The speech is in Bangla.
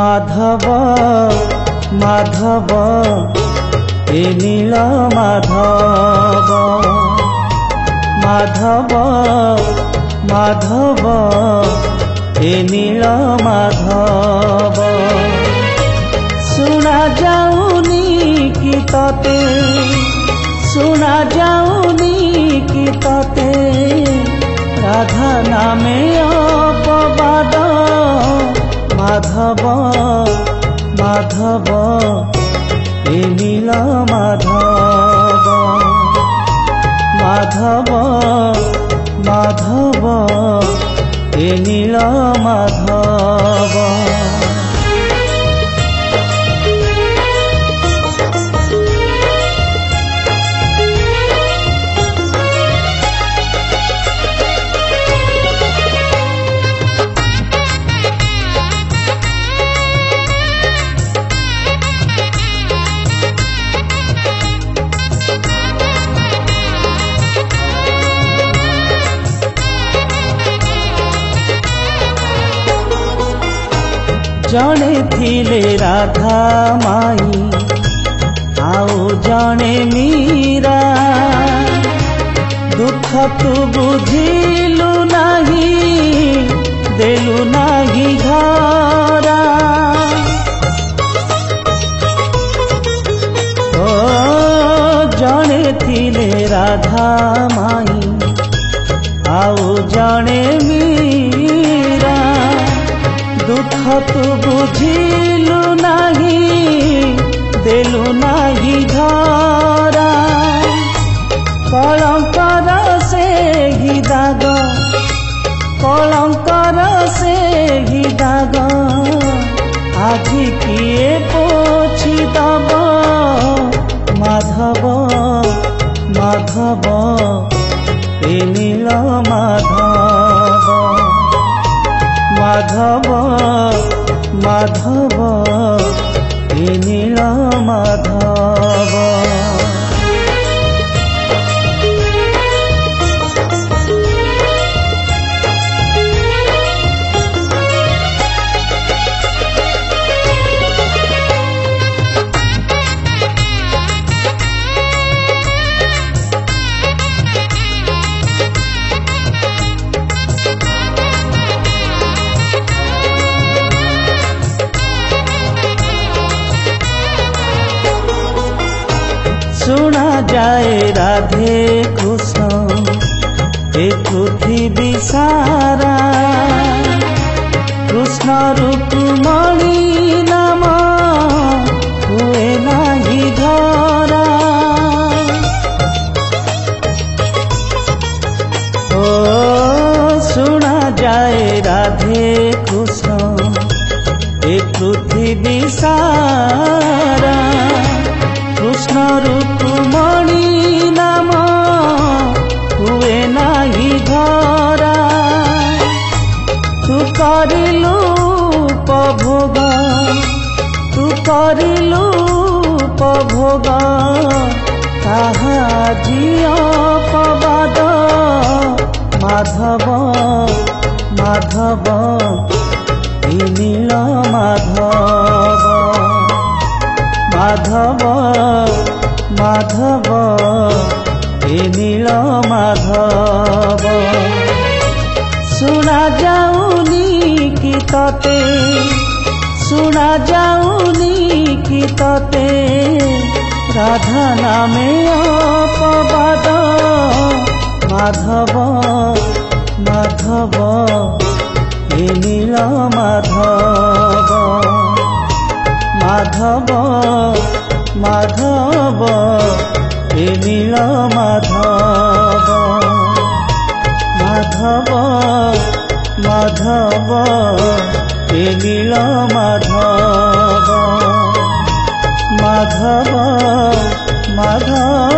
মাধব মাধব এ নীল মাধব মাধব মাধব এ নীল মাধব শোনা যাওনি কি ততে শোনা যাওনি কি ততে রাধা নামে অপ মাধব মাধব এ নীল মাধব মাধব মাধব এ নীল মাধব ଜଣେ ଥିଲେ ରାଧା ମାଇ ଆଉ ଜଣେ ମୀରା ଦୁଃଖ ତୁ ବୁଝିଲୁ ନାହିଁ ଦେଲୁ ନାହିଁ ଘରା ଜଣେ ଥିଲେ ରାଧା ମାଇ ତୁ ବୁଝିଲୁ ନାହିଁ ଦେଲୁ ନାହିଁ ଧରା କଳଙ୍କର ସେହି ଦାଗ କଳଙ୍କର ସେହି ଦାଗ ଆଜି କିଏ ପୋଛି ଦବ ମାଧବ ମାଧବ ଏ ନୀଳ ମାଧବ মাধব মাধব এ নীল মাধব सुना जाए राधे कृष्ण एक पृथ्वी कृष्ण रूप नाम हुए नहीं सुना जाए राधे कृष्ण एक सारा कृष्ण रूप ଭୋଗ ତାହା ଝିଅ ପବାଦ ମାଧବ ମାଧବ ନୀଳ ମାଧବ ମାଧବ ମାଧବ ଏ ନୀଳ ମାଧବ ଶୁଣା ଯାଉନି କି ତତେ ଶୁଣା ଯାଉନି କି ତତେ সাধনা মে অপবাদ মাধব মাধব এ নীল মাধব মাধব মাধব এ নীল মাধব মাধব মাধব এ নীল মাধব সমাধান